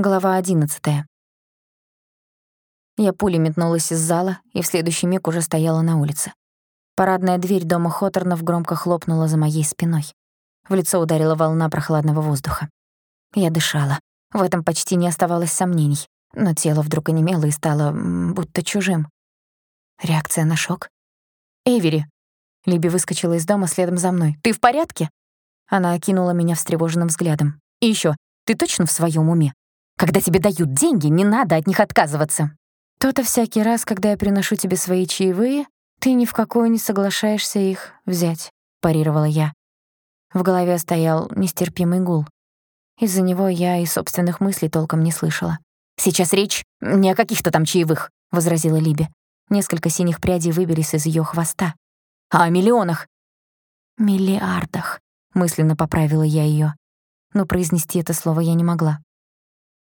Глава одиннадцатая. Я пулей метнулась из зала и в следующий миг уже стояла на улице. Парадная дверь дома Хоторнов громко хлопнула за моей спиной. В лицо ударила волна прохладного воздуха. Я дышала. В этом почти не оставалось сомнений. Но тело вдруг онемело и стало будто чужим. Реакция на шок. «Эйвери!» Либи выскочила из дома следом за мной. «Ты в порядке?» Она окинула меня встревоженным взглядом. «И ещё, ты точно в своём уме? Когда тебе дают деньги, не надо от них отказываться. То-то всякий раз, когда я приношу тебе свои чаевые, ты ни в какую не соглашаешься их взять, парировала я. В голове стоял нестерпимый гул. Из-за него я и собственных мыслей толком не слышала. «Сейчас речь не о каких-то там чаевых», — возразила Либи. Несколько синих прядей выбились из её хвоста. «А о миллионах?» «Миллиардах», — мысленно поправила я её. Но произнести это слово я не могла.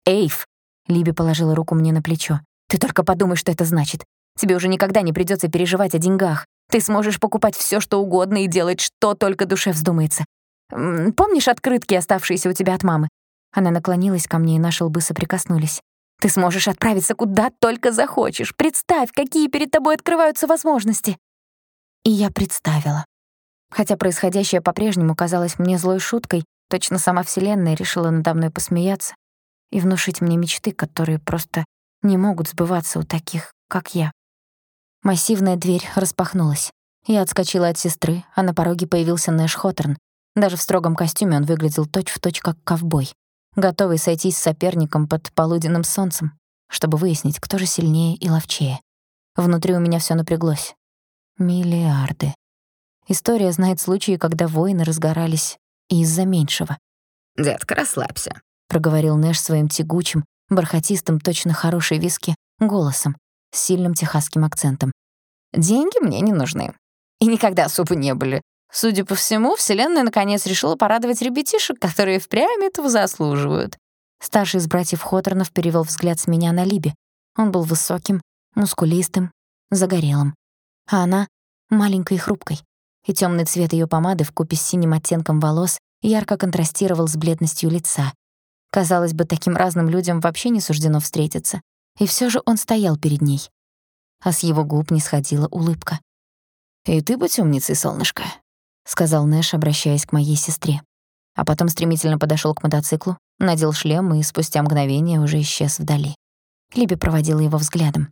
«Эйв!» — Либи положила руку мне на плечо. «Ты только подумай, что это значит. Тебе уже никогда не придётся переживать о деньгах. Ты сможешь покупать всё, что угодно и делать, что только душе вздумается. Помнишь открытки, оставшиеся у тебя от мамы?» Она наклонилась ко мне, и наши лбы соприкоснулись. «Ты сможешь отправиться куда только захочешь. Представь, какие перед тобой открываются возможности!» И я представила. Хотя происходящее по-прежнему казалось мне злой шуткой, точно сама Вселенная решила надо мной посмеяться и внушить мне мечты, которые просто не могут сбываться у таких, как я. Массивная дверь распахнулась. Я отскочила от сестры, а на пороге появился Нэш Хоторн. Даже в строгом костюме он выглядел точь-в-точь точь как ковбой, готовый сойтись с соперником под полуденным солнцем, чтобы выяснить, кто же сильнее и ловчее. Внутри у меня всё напряглось. Миллиарды. История знает случаи, когда войны разгорались из-за меньшего. «Детка, расслабься проговорил Нэш своим тягучим, бархатистым, точно хорошей виски голосом с сильным техасским акцентом. Деньги мне не нужны. И никогда особо не были. Судя по всему, Вселенная наконец решила порадовать ребятишек, которые впрямь этого заслуживают. Старший из братьев Хоторнов перевел взгляд с меня на Либи. Он был высоким, мускулистым, загорелым. А она — маленькой и хрупкой. И темный цвет ее помады вкупе с синим оттенком волос ярко контрастировал с бледностью лица, Казалось бы, таким разным людям вообще не суждено встретиться. И все же он стоял перед ней. А с его губ не сходила улыбка. «И ты будь умницей, солнышко», — сказал Нэш, обращаясь к моей сестре. А потом стремительно подошел к мотоциклу, надел шлем и спустя мгновение уже исчез вдали. Либи проводила его взглядом.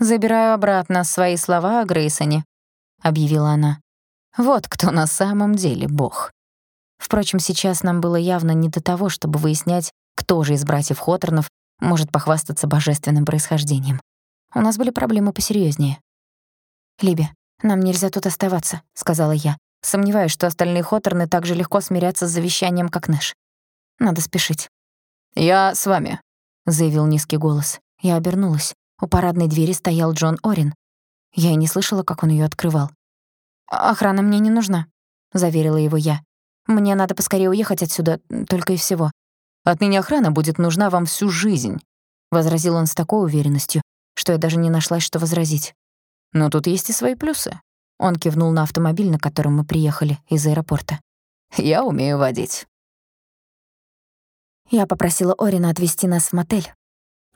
«Забираю обратно свои слова о Грейсоне», — объявила она. «Вот кто на самом деле бог». Впрочем, сейчас нам было явно не до того, чтобы выяснять, кто же из братьев Хоторнов может похвастаться божественным происхождением. У нас были проблемы посерьёзнее. «Либи, нам нельзя тут оставаться», — сказала я. Сомневаюсь, что остальные Хоторны так же легко смирятся с завещанием, как Нэш. Надо спешить. «Я с вами», — заявил низкий голос. Я обернулась. У парадной двери стоял Джон Орин. Я и не слышала, как он её открывал. «Охрана мне не нужна», — заверила его я. Мне надо поскорее уехать отсюда, только и всего. Отныне охрана будет нужна вам всю жизнь, возразил он с такой уверенностью, что я даже не нашлась, что возразить. Но тут есть и свои плюсы. Он кивнул на автомобиль, на котором мы приехали из аэропорта. Я умею водить. Я попросила Орина отвезти нас в мотель,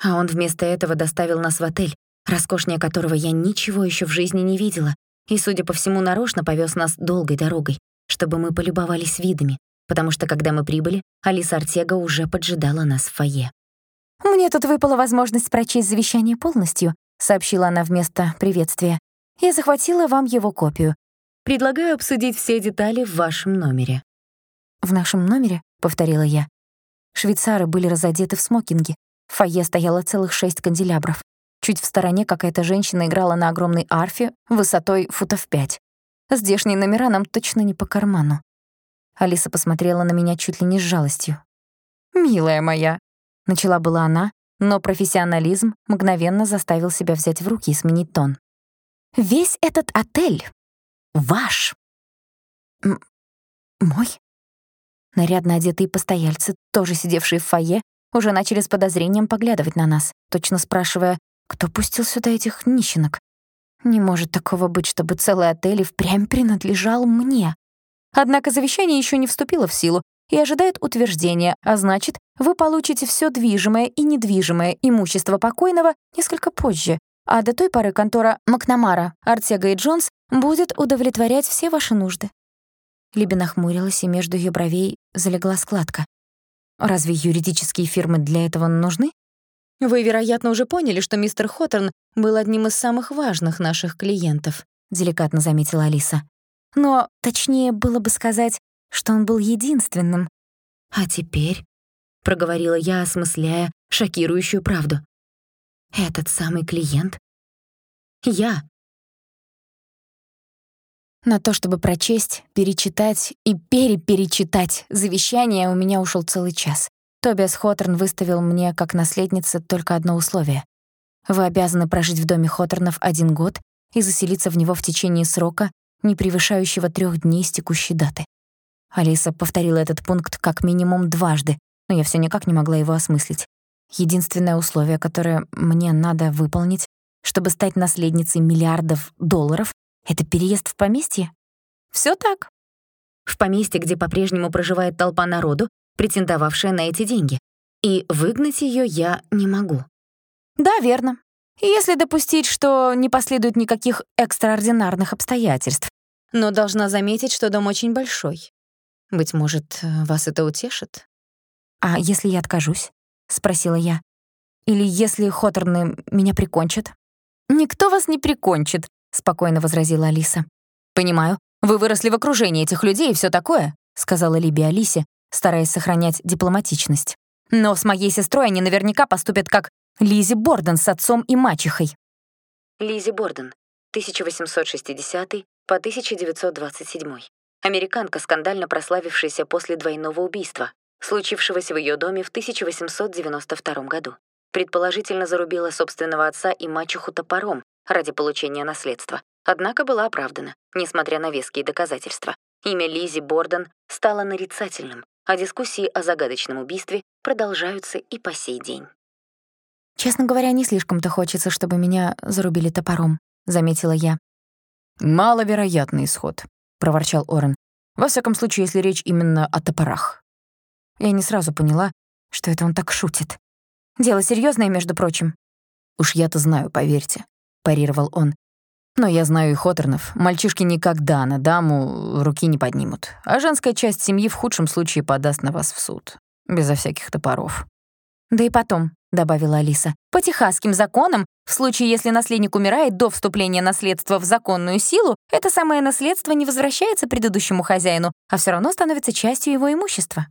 а он вместо этого доставил нас в отель, роскошнее которого я ничего еще в жизни не видела, и, судя по всему, нарочно повез нас долгой дорогой чтобы мы полюбовались видами, потому что, когда мы прибыли, Алиса Артега уже поджидала нас в фойе. «Мне тут выпала возможность прочесть завещание полностью», сообщила она вместо приветствия. «Я захватила вам его копию. Предлагаю обсудить все детали в вашем номере». «В нашем номере?» — повторила я. Швейцары были разодеты в смокинге. В фойе стояло целых шесть канделябров. Чуть в стороне какая-то женщина играла на огромной арфе высотой футов пять. Здешние номера нам точно не по карману. Алиса посмотрела на меня чуть ли не с жалостью. «Милая моя», — начала была она, но профессионализм мгновенно заставил себя взять в руки и сменить тон. «Весь этот отель ваш». М «Мой?» Нарядно одетые постояльцы, тоже сидевшие в фойе, уже начали с подозрением поглядывать на нас, точно спрашивая, кто пустил сюда этих нищенок. Не может такого быть, чтобы целый отель и впрямь принадлежал мне. Однако завещание еще не вступило в силу, и ожидает утверждения, а значит, вы получите все движимое и недвижимое имущество покойного несколько позже, а до той поры контора Макнамара, Артега и Джонс будет удовлетворять все ваши нужды». Либи нахмурилась, и между ее бровей залегла складка. «Разве юридические фирмы для этого нужны?» «Вы, вероятно, уже поняли, что мистер Хоттерн был одним из самых важных наших клиентов», — деликатно заметила Алиса. «Но точнее было бы сказать, что он был единственным. А теперь, — проговорила я, осмысляя шокирующую правду, — этот самый клиент — я. На то, чтобы прочесть, перечитать и переперечитать завещание, у меня ушел целый час. Тобиас Хоторн выставил мне как наследница только одно условие. Вы обязаны прожить в доме Хоторнов один год и заселиться в него в течение срока, не превышающего трех дней с текущей даты. Алиса повторила этот пункт как минимум дважды, но я все никак не могла его осмыслить. Единственное условие, которое мне надо выполнить, чтобы стать наследницей миллиардов долларов, это переезд в поместье? Все так. В поместье, где по-прежнему проживает толпа народу, претендовавшая на эти деньги. И выгнать ее я не могу. Да, верно. Если допустить, что не последует никаких экстраординарных обстоятельств. Но должна заметить, что дом очень большой. Быть может, вас это утешит? «А если я откажусь?» — спросила я. «Или если Хоторны меня прикончат?» «Никто вас не прикончит», — спокойно возразила Алиса. «Понимаю, вы выросли в окружении этих людей и всё такое», — сказала Либи Алисе, стараясь сохранять дипломатичность. «Но с моей сестрой они наверняка поступят как Лизи Борден с отцом и мачехой». Лизи Борден, 1860 по 1927. Американка, скандально прославившаяся после двойного убийства, случившегося в ее доме в 1892 году. Предположительно, зарубила собственного отца и мачеху топором, ради получения наследства, однако была оправдана, несмотря на веские доказательства. Имя Лизи Борден стало нарицательным, а дискуссии о загадочном убийстве продолжаются и по сей день. «Честно говоря, не слишком-то хочется, чтобы меня зарубили топором», — заметила я. «Маловероятный исход», — проворчал Орен. «Во всяком случае, если речь именно о топорах». Я не сразу поняла, что это он так шутит. Дело серьезное, между прочим. «Уж я-то знаю, поверьте парировал он. Но я знаю и Хоторнов. Мальчишки никогда на даму руки не поднимут. А женская часть семьи в худшем случае подаст на вас в суд. Безо всяких топоров. «Да и потом», — добавила Алиса, «по техасским законам, в случае, если наследник умирает до вступления наследства в законную силу, это самое наследство не возвращается предыдущему хозяину, а все равно становится частью его имущества».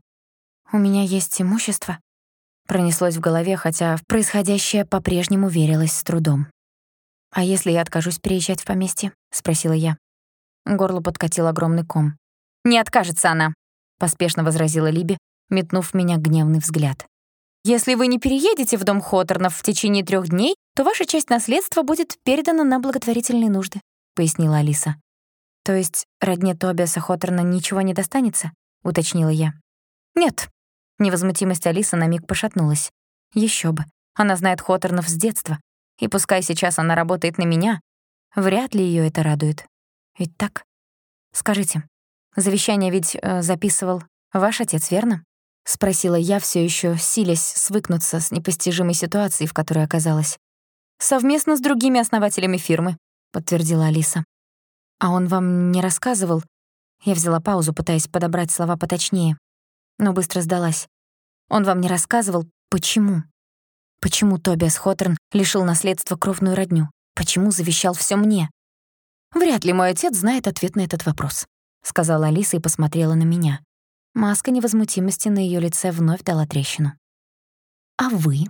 «У меня есть имущество», — пронеслось в голове, хотя в происходящее по-прежнему верилось с трудом. «А если я откажусь переезжать в поместье?» — спросила я. Горло подкатил огромный ком. «Не откажется она», — поспешно возразила Либи, метнув в меня гневный взгляд. «Если вы не переедете в дом Хоторнов в течение трех дней, то ваша часть наследства будет передана на благотворительные нужды», — пояснила Алиса. «То есть родне Тобиаса Хоторна ничего не достанется?» — уточнила я. «Нет». Невозмутимость Алисы на миг пошатнулась. Еще бы. Она знает Хоторнов с детства. И пускай сейчас она работает на меня, вряд ли ее это радует. Ведь так? Скажите, завещание ведь э, записывал ваш отец, верно? Спросила я, все еще силясь свыкнуться с непостижимой ситуацией, в которой оказалась. «Совместно с другими основателями фирмы», — подтвердила Алиса. «А он вам не рассказывал?» Я взяла паузу, пытаясь подобрать слова поточнее, но быстро сдалась. «Он вам не рассказывал, почему?» Почему Тобиас Хоторн лишил наследства кровную родню? Почему завещал все мне? Вряд ли мой отец знает ответ на этот вопрос, сказала Алиса и посмотрела на меня. Маска невозмутимости на ее лице вновь дала трещину. А вы?